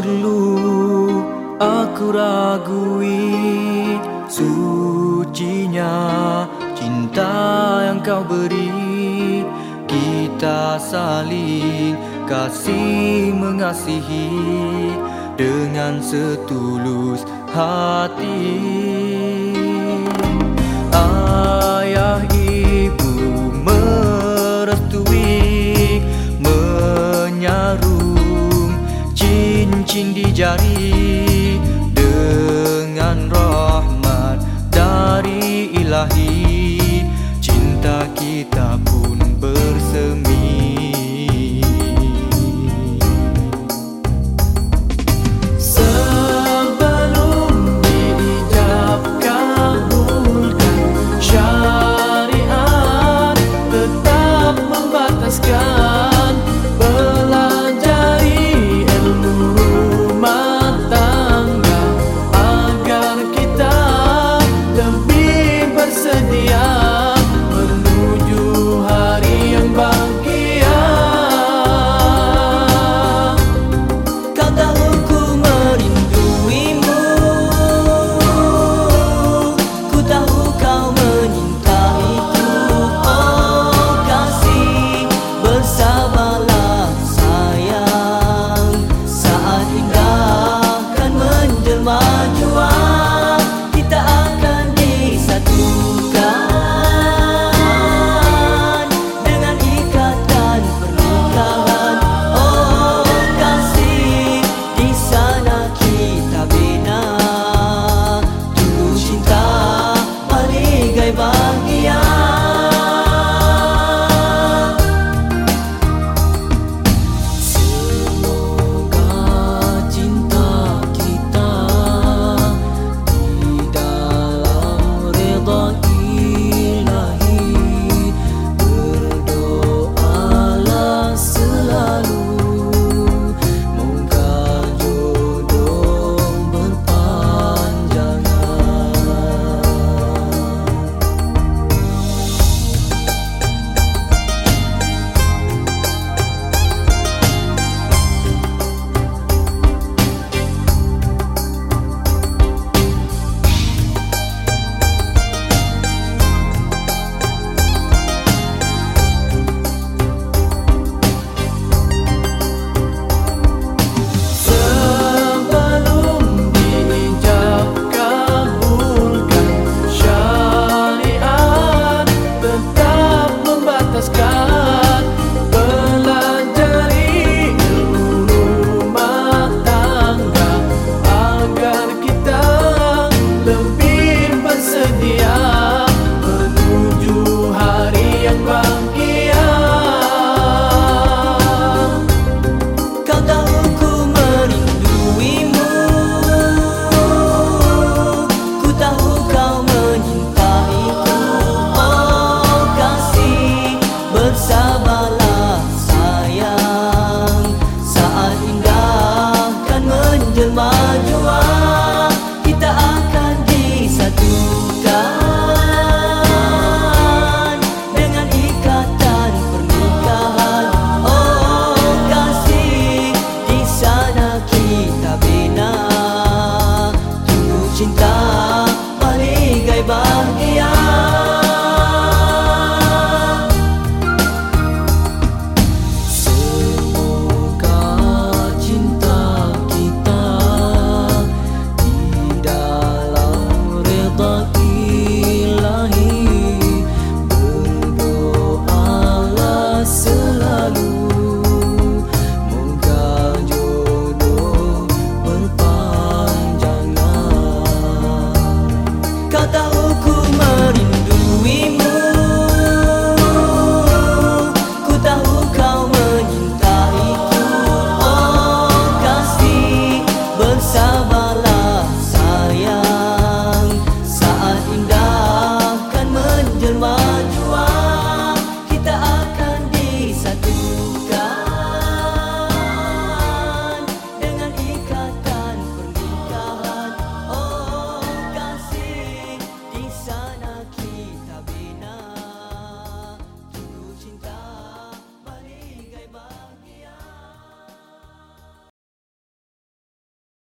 perlu aku ragui Sucinya cinta yang kau beri. Kita saling kasih mengasihi Dengan setulus hati. Cincin di jari. Dengan rahmat dari ilahi